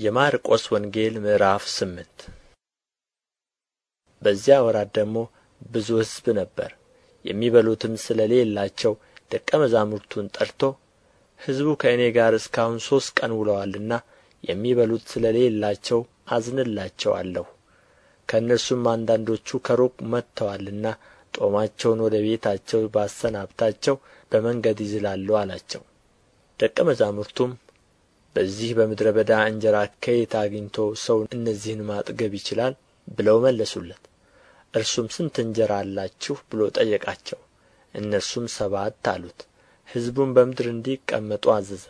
የማርቆስ ወንጌል ምዕራፍ ስምንት። በዚያ ወራት ደግሞ ብዙ ሕዝብ ነበር። የሚበሉትም ስለሌላቸው ደቀ መዛሙርቱን ጠርቶ ሕዝቡ ከእኔ ጋር እስካሁን ሦስት ቀን ውለዋልና የሚበሉት ስለሌላቸው አዝንላቸዋለሁ። ከእነርሱም አንዳንዶቹ ከሩቅ መጥተዋልና ጦማቸውን ወደ ቤታቸው ባሰናብታቸው በመንገድ ይዝላሉ አላቸው። ደቀ መዛሙርቱም በዚህ በምድረ በዳ እንጀራ ከየት አግኝቶ ሰው እነዚህን ማጥገብ ይችላል? ብለው መለሱለት። እርሱም ስንት እንጀራ አላችሁ ብሎ ጠየቃቸው። እነርሱም ሰባት አሉት። ሕዝቡም በምድር እንዲቀመጡ አዘዘ።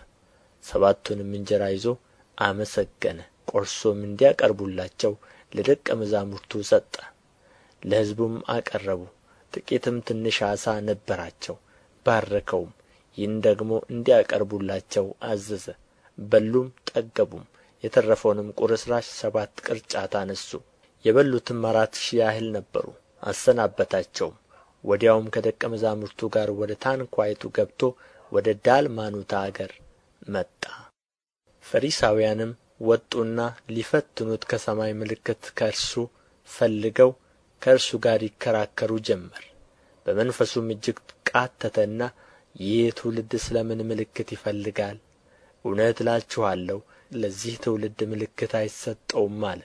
ሰባቱንም እንጀራ ይዞ አመሰገነ። ቆርሶም እንዲያቀርቡላቸው ለደቀ መዛሙርቱ ሰጠ። ለሕዝቡም አቀረቡ። ጥቂትም ትንሽ ዓሣ ነበራቸው። ባረከውም። ይህን ደግሞ እንዲያቀርቡላቸው አዘዘ በሉም ጠገቡም። የተረፈውንም ቁርስራሽ ሰባት ቅርጫት አነሡ። የበሉትም አራት ሺህ ያህል ነበሩ አሰናበታቸውም። ወዲያውም ከደቀ መዛሙርቱ ጋር ወደ ታንኳይቱ ገብቶ ወደ ዳልማኑታ አገር መጣ። ፈሪሳውያንም ወጡና ሊፈትኑት ከሰማይ ምልክት ከእርሱ ፈልገው ከእርሱ ጋር ይከራከሩ ጀመር። በመንፈሱም እጅግ ቃተተና ይህ ትውልድ ስለ ምን ምልክት ይፈልጋል እውነት እላችኋለሁ ለዚህ ትውልድ ምልክት አይሰጠውም አለ።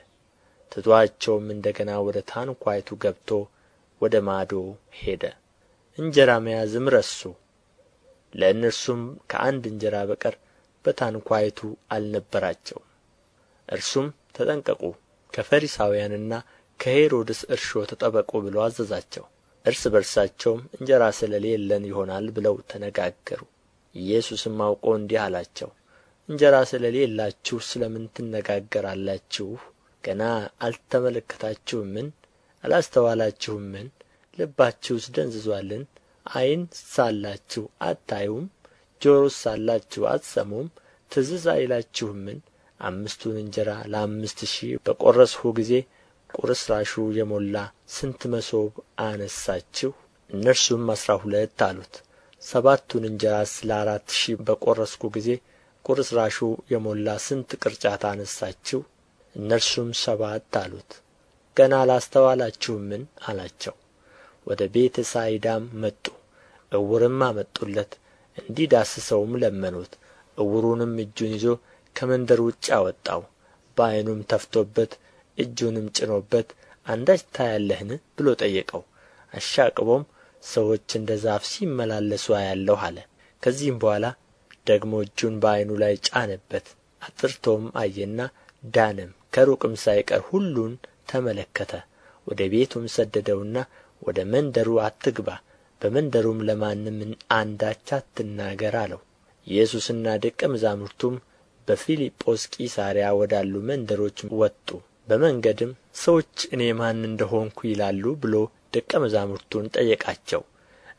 ትቶአቸውም እንደ ገና ወደ ታንኳይቱ ገብቶ ወደ ማዶ ሄደ። እንጀራ መያዝም ረሱ። ለእነርሱም ከአንድ እንጀራ በቀር በታንኳይቱ አልነበራቸውም። እርሱም ተጠንቀቁ ከፈሪሳውያንና ከሄሮድስ እርሾ ተጠበቁ ብሎ አዘዛቸው። እርስ በርሳቸውም እንጀራ ስለሌለን ይሆናል ብለው ተነጋገሩ። ኢየሱስም አውቆ እንዲህ አላቸው እንጀራ ስለሌላችሁ ስለ ምን ትነጋገራላችሁ? ገና አልተመለከታችሁምን? አላስተዋላችሁምን? ልባችሁስ ደንዝዞአልን ዓይን ሳላችሁ አታዩም? ጆሮስ ሳላችሁ አትሰሙም? ትዝስ አይላችሁምን? አምስቱን እንጀራ ለአምስት ሺህ በቈረስሁ ጊዜ ቁርስራሹ የሞላ ስንት መሶብ አነሣችሁ እነርሱም አሥራ ሁለት አሉት። ሰባቱን እንጀራስ ለአራት ሺህ በቈረስሁ ጊዜ ቁርስራሹ የሞላ ስንት ቅርጫት አነሣችሁ እነርሱም ሰባት አሉት። ገና አላስተዋላችሁምን? አላቸው። ወደ ቤተ ሳይዳም መጡ ዕውርም አመጡለት። እንዲዳስሰውም ለመኑት። ዕውሩንም እጁን ይዞ ከመንደር ውጭ አወጣው በዓይኑም ተፍቶበት እጁንም ጭኖበት አንዳች ታያለህን? ብሎ ጠየቀው። አሻቅቦም ሰዎች እንደ ዛፍ ሲመላለሱ አያለሁ አለ። ከዚህም በኋላ ደግሞ እጁን በዓይኑ ላይ ጫነበት። አጥርቶም አየና ዳነም ከሩቅም ሳይቀር ሁሉን ተመለከተ። ወደ ቤቱም ሰደደውና ወደ መንደሩ አትግባ በመንደሩም ለማንም አንዳች አትናገር አለው። ኢየሱስና ደቀ መዛሙርቱም በፊልጶስ ቂሳርያ ወዳሉ መንደሮች ወጡ። በመንገድም ሰዎች እኔ ማን እንደ ሆንሁ ይላሉ ብሎ ደቀ መዛሙርቱን ጠየቃቸው።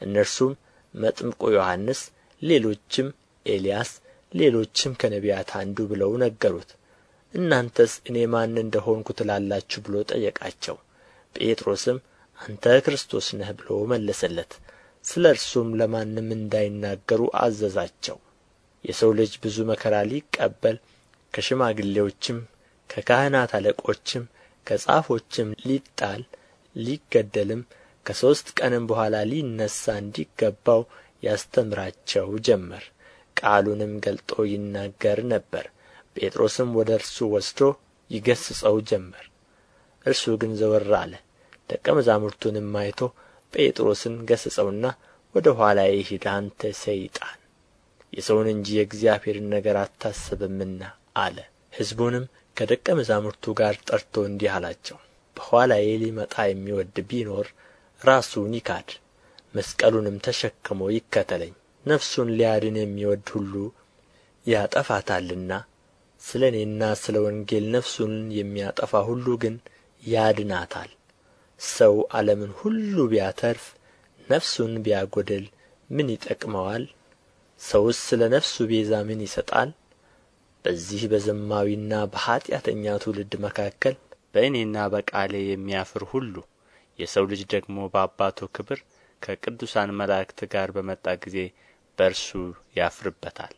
እነርሱም መጥምቁ ዮሐንስ ሌሎችም ኤልያስ ሌሎችም ከነቢያት አንዱ ብለው ነገሩት። እናንተስ እኔ ማን እንደ ትላላችሁ ብሎ ጠየቃቸው። ጴጥሮስም አንተ ክርስቶስ ነህ ብሎ መለሰለት። ስለ እርሱም ለማንም እንዳይናገሩ አዘዛቸው። የሰው ልጅ ብዙ መከራ ሊቀበል ከሽማግሌዎችም ከካህናት አለቆችም ከጻፎችም ሊጣል ሊገደልም ከሦስት ቀንም በኋላ ሊነሣ እንዲገባው ያስተምራቸው ጀመር ቃሉንም ገልጦ ይናገር ነበር። ጴጥሮስም ወደ እርሱ ወስዶ ይገሥጸው ጀመር። እርሱ ግን ዘወር አለ። ደቀ መዛሙርቱንም አይቶ ጴጥሮስን ገሠጸውና ወደ ኋላዬ ሂድ አንተ ሰይጣን! የሰውን እንጂ የእግዚአብሔርን ነገር አታስብምና አለ። ሕዝቡንም ከደቀ መዛሙርቱ ጋር ጠርቶ እንዲህ አላቸው። በኋላዬ ሊመጣ የሚወድ ቢኖር ራሱን ይካድ መስቀሉንም ተሸክሞ ይከተለኝ ነፍሱን ሊያድን የሚወድ ሁሉ ያጠፋታልና። ስለ እኔና ስለ ወንጌል ነፍሱን የሚያጠፋ ሁሉ ግን ያድናታል። ሰው ዓለምን ሁሉ ቢያተርፍ ነፍሱን ቢያጐድል ምን ይጠቅመዋል? ሰውስ ስለ ነፍሱ ቤዛ ምን ይሰጣል? በዚህ በዘማዊና በኃጢአተኛ ትውልድ መካከል በእኔና በቃሌ የሚያፍር ሁሉ የሰው ልጅ ደግሞ በአባቱ ክብር ከቅዱሳን መላእክት ጋር በመጣ ጊዜ በእርሱ ያፍርበታል